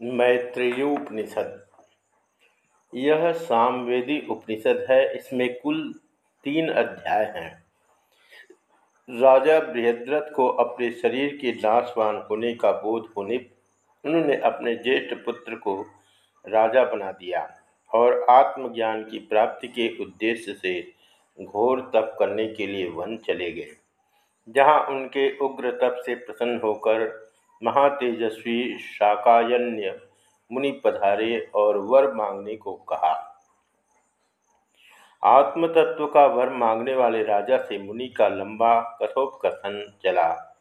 मैत्रेयोपनिषद। यह सामवेदी उपनिषद है। इसमें कुल तीन अध्याय हैं। राजा बृहद्रथ को अपने शरीर के नाशवान होने का बोध होने, उन्होंने अपने ज्येष्ठ पुत्र को राजा बना दिया और आत्मज्ञान की प्राप्ति के उद्देश्य से घोर तप करने के लिए वन चले गए, जहाँ उनके उग्र तप से प्रसन्न होकर महातेजस्वी शाकायन्य मुनि पधारे और वर मांगने को कहा। आत्मतत्व का वर मांगने वाले राजा से मुनि का लंबा कथोपकथन चला,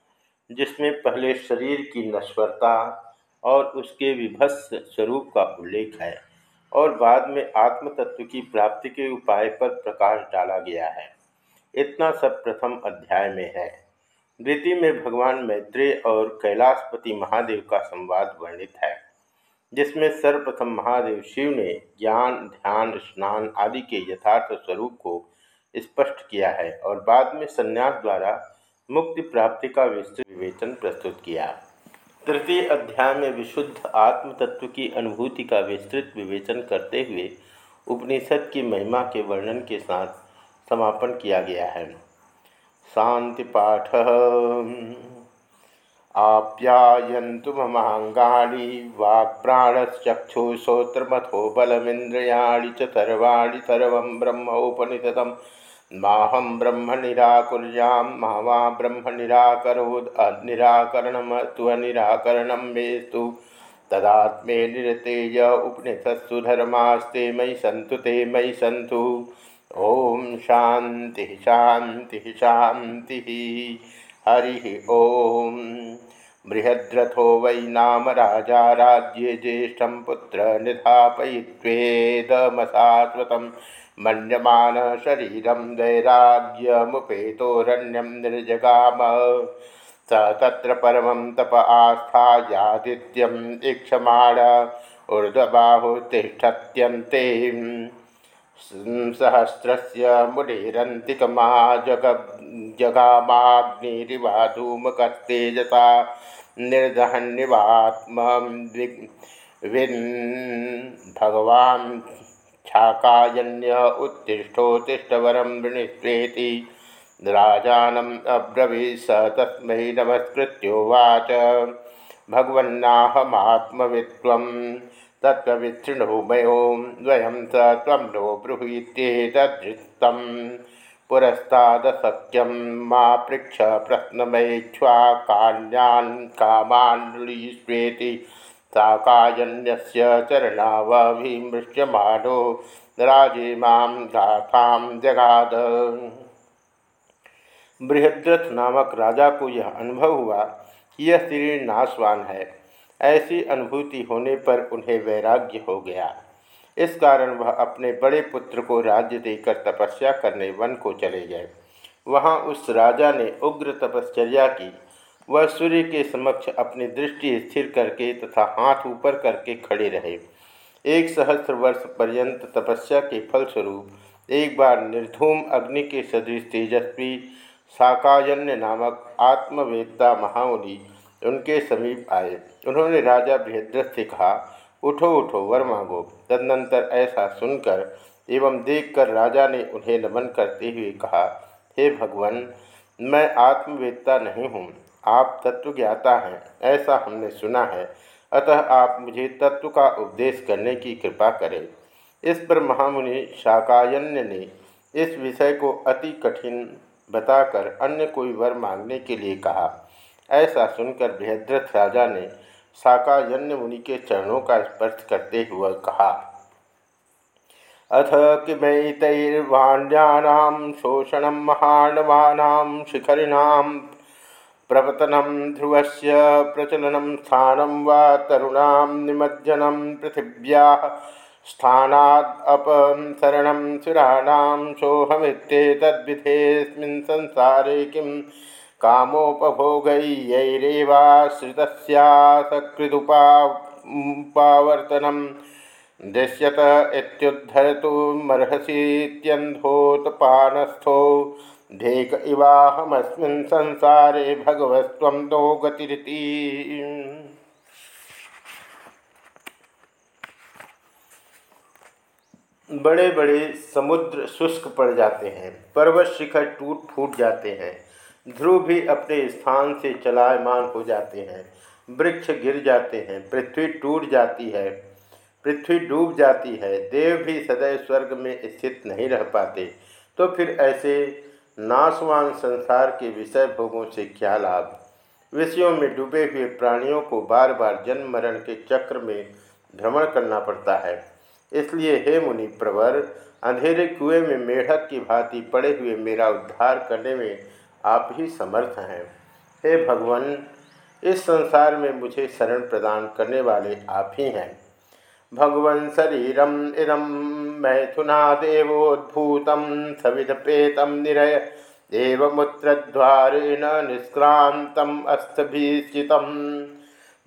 जिसमें पहले शरीर की नश्वरता और उसके विभत्स स्वरूप का उल्लेख है और बाद में आत्मतत्व की प्राप्ति के उपाय पर प्रकाश डाला गया है। इतना सब प्रथम अध्याय में है। द्वितीय में भगवान मैत्रेय और कैलाशपति महादेव का संवाद वर्णित है, जिसमें सर्वप्रथम महादेव शिव ने ज्ञान, ध्यान, स्नान आदि के यथार्थ स्वरूप को स्पष्ट किया है और बाद में संन्यास द्वारा मुक्ति प्राप्ति का विस्तृत विवेचन प्रस्तुत किया। तृतीय अध्याय में विशुद्ध आत्म तत्व की अनुभूति का विस्तृत विवेचन करते हुए उपनिषद की महिमा के वर्णन के साथ समापन किया गया है। शांतिपाठ आप्यायन्तु ममाङ्गानि वाक्प्राणश्चक्षुश्रोत्रमथो बलमिन्द्रियाणि च सर्वाणि सर्वं ब्रह्मोपनिषदं माहं ब्रह्म निराकुर्यां मा ब्रह्म निराकरोद् निराकरणमत्वनिराकरणं मेस्तु। तदात्मे निरतेय उपनिषत्सु धर्मास्ते मयि सन्तु ते मयि सन्तु। ओम शांति शांति शांति। हरि ओम। बृहद्रथो वै नाम राजा, राज्ये ज्येष्ठ पुत्र निधापयित्वेदमशाश्वत मन्यमान शरीरम दैराग्यमुपेतोरण्यम निर्जगाम। स तत्र परमं तप आस्थायादित्यम ऊर्ध्वबाहुतिष्ठत्यन्ते। सहस्रस्य मुनिरन्तिकमा जग जगामाग्निरिवा धूमकस्तेजसा निर्दहन्निवात्म विन् भगवान् छाकायन्य उत्तिष्ठोत्तिष्ठवरं वृणीष्वेति राजानम् स तस्मै नमस्कृत्योवाच भगवन्नाहमात्मवित्वम् तत्विच्छृणु मयों द्वयं स त्वं नो ब्रूहीत्येतद्धृतं पुरस्तादसत्यं मा पृक्ष प्रश्नमयेक्ष्वा कान्यान् कामान्लीष्वेति साकायन्यस्य चरणावभिमृश्यमानो राजे माँ गाथां जगाद। बृहद्रथ नामक राजा को यह अनुभव हुआ यह शरीर नाशवान है। ऐसी अनुभूति होने पर उन्हें वैराग्य हो गया। इस कारण वह अपने बड़े पुत्र को राज्य देकर तपस्या करने वन को चले गए। वहाँ उस राजा ने उग्र तपश्चर्या की। वह सूर्य के समक्ष अपनी दृष्टि स्थिर करके तथा हाथ ऊपर करके खड़े रहे। एक सहस्त्र वर्ष पर्यंत तपस्या के फलस्वरूप एक बार निर्धूम अग्नि के सदृश तेजस्वी साकायन्य नामक आत्मवेदता महामुनि उनके समीप आए। उन्होंने राजा बृहद्रथ से कहा, उठो उठो, वर मांगो। तदनंतर ऐसा सुनकर एवं देखकर राजा ने उन्हें नमन करते हुए कहा, हे भगवान, मैं आत्मवेदता नहीं हूँ। आप तत्व ज्ञाता हैं, ऐसा हमने सुना है। अतः आप मुझे तत्व का उपदेश करने की कृपा करें। इस पर महामुनि शाकायन्य ने इस विषय को अति कठिन बताकर अन्य कोई वर मांगने के लिए कहा। ऐसा सुनकर बृहद्रथ राजा ने शाकायन्य मुनि के चरणों का स्पर्श करते हुए कहा, अथ किमैतैर्वाण्यानां शोषण महानवानां शिखरिणां प्रपतनं ध्रुवस्य प्रचलनं स्थानं वा तरुणां निमज्जनं पृथिव्याः स्थानादपसरणं सुराणां सोऽहमित्येतद्विधेऽस्मिन् संसारे किम् कामोपभोगैरेवाश्रितस्यासकृदुपावर्तनं दृश्यत इत्युद्धर्तुमर्हसीत्यन्धोत्पानस्थो धेक इवाहमस्मिन् संसारे भगवस्त्वं नो गतिरिति। बड़े बड़े समुद्र शुष्क पड़ जाते हैं, पर्वत शिखर टूट फूट जाते हैं, ध्रुव भी अपने स्थान से चलायमान हो जाते हैं, वृक्ष गिर जाते हैं, पृथ्वी टूट जाती है, पृथ्वी डूब जाती है, देव भी सदैव स्वर्ग में स्थित नहीं रह पाते। तो फिर ऐसे नाशवान संसार के विषय भोगों से क्या लाभ? विषयों में डूबे हुए प्राणियों को बार बार जन्म मरण के चक्र में भ्रमण करना पड़ता है। इसलिए, हे मुनि प्रवर अंधेरे कुएँ में मेढक की भांति पड़े हुए मेरा उद्धार करने में आप ही समर्थ हैं। हे भगवान, इस संसार में मुझे शरण प्रदान करने वाले आप ही हैं। भगवन् शरीरम इदम मैथुना देवोद्भूत सविध प्रेतम निरय देवमूत्रद्वारेण निष्क्रान्तम् अस्थभिश्चितम्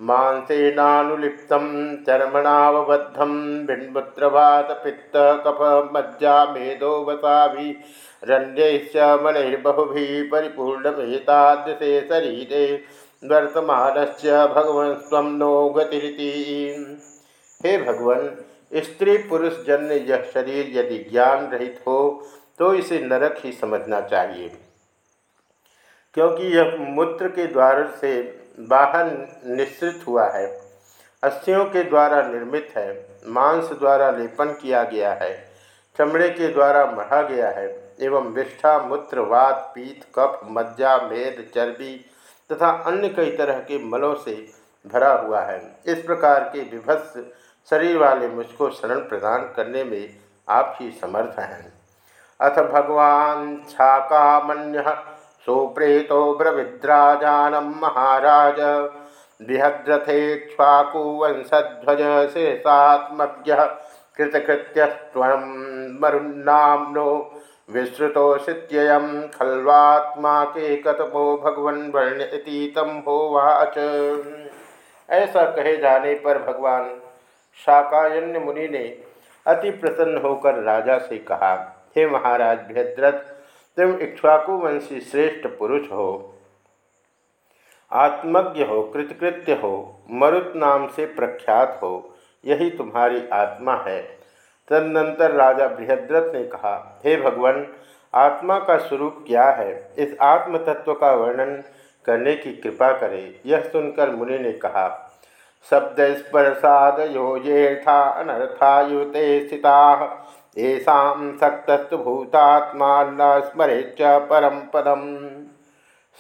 मांसेनानुलिप्तं चर्मणावबद्धं भिन्मुत्रवातपित्तकफमज्जा मेदो वसाभिरन्यैश्च मणिर्बहुभिः परिपूर्णमेतादृशे शरीरे वर्तमानस्य भगवन् स्वं नो गतिरिति। हे भगवन स्त्री पुरुष जन्य यह शरीर यदि ज्ञान रहित हो तो इसे नरक ही समझना चाहिए। क्योंकि यह मूत्र के द्वार से बाहर निश्रित हुआ है। अस्थियों के द्वारा निर्मित है, मांस द्वारा लेपन किया गया है, चमड़े के द्वारा मढ़ा गया है, एवं विष्ठा, मूत्र, वात, पीत, कफ, मज्जा, मेद, चर्बी तथा अन्य कई तरह के मलों से भरा हुआ है। इस प्रकार के विभत्स शरीर वाले मुझको शरण प्रदान करने में आप ही समर्थ हैं। अथ भगवान छाकामन्य सुप्रेतो ब्रविद्राजानम महाराज। बृहद्रथेक्ष्वाकुवंशध्वज शेषात्मज्ञ कृतकृत्यस्त्वं मरुन्नाम्नो विश्रुतोषित्ययं खल्वात्मा के कतपो भगवन् वर्ण होवाच ऐसा कहे जाने पर भगवान शाकायन्य मुनि ने अति प्रसन्न होकर राजा से कहा, हे महाराज, बृहद्रथ तुम इक्ष्वाकु वंशी श्रेष्ठ पुरुष हो। आत्मज्ञ हो, कृतकृत्य हो, मरुत नाम से प्रख्यात हो, यही तुम्हारी आत्मा है। तदनंतर राजा बृहद्रथ ने कहा, हे भगवान, आत्मा का स्वरूप क्या है? इस आत्म तत्व का वर्णन करने की कृपा करें। यह सुनकर मुनि ने कहा, शब्द स्पर्शाद यो येथा अनर्थायुते स्थिता। येषा सक्तस्तु भूतात्मा न स्मरे च परम पदम।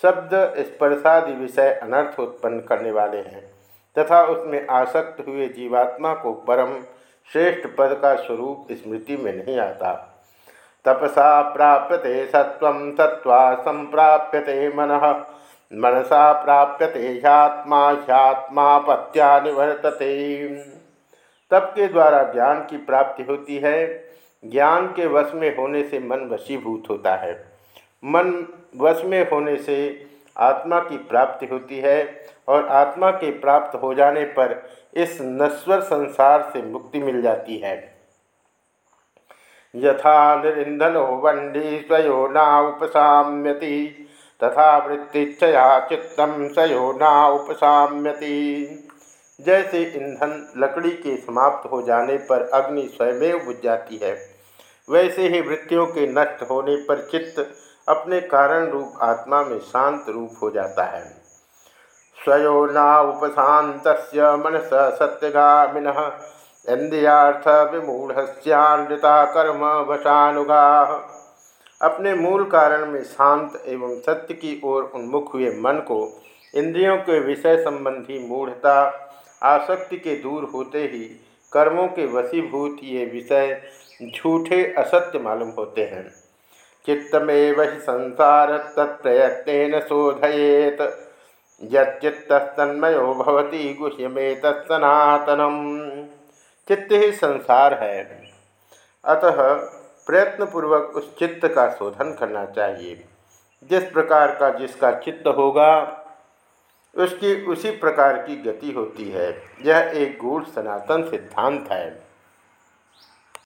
शब्द स्पर्शादि विषय अनर्थ उत्पन्न करने वाले हैं, तथा उसमें आसक्त हुए जीवात्मा को परम श्रेष्ठ पद का स्वरूप स्मृति में नहीं आता। तपसा प्राप्यते सत्व सत्वा संप्राप्यते मन। मनसा प्राप्यते ह्यात्मा ह्यात्मा पत्या निवर्तते। तप के द्वारा ज्ञान की प्राप्ति होती है ज्ञान के वश में होने से मन वशीभूत होता है। मन वश में होने से आत्मा की प्राप्ति होती है और आत्मा के प्राप्त हो जाने पर इस नश्वर संसार से मुक्ति मिल जाती है। यथा निरिंधनो वंडी स्वयो ना उपसाम्यति, तथा वृत्तिच्छया चित्तम सयो ना उपसाम्यति। जैसे ईंधन लकड़ी के समाप्त हो जाने पर अग्नि स्वयं बुझ जाती है। वैसे ही वृत्तियों के नष्ट होने पर चित्त अपने कारण रूप आत्मा में शांत रूप हो जाता है। स्वयो ना उपशांत मनस सत्यगामिन इंद्रियार्थ विमूढ़स्यान्विता कर्म वशानुगा। अपने मूल कारण में शांत एवं सत्य की ओर उन्मुख हुए मन को इंद्रियों के विषय संबंधी मूढ़ता, आसक्ति के दूर होते ही कर्मों के वशीभूत ये विषय झूठे असत्य मालूम होते हैं। चित्तमेव ही संसार तत्प्रयत्न शोधयेत। यचित्तन्मयो भवती गुह्यमे तत्सनातनम चित्त ही संसार है। अतः प्रयत्नपूर्वक उस चित्त का शोधन करना चाहिए। जिस प्रकार का जिसका चित्त होगा, उसकी उसी प्रकार की गति होती है। यह एक गूढ़ सनातन सिद्धांत है।